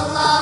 Allah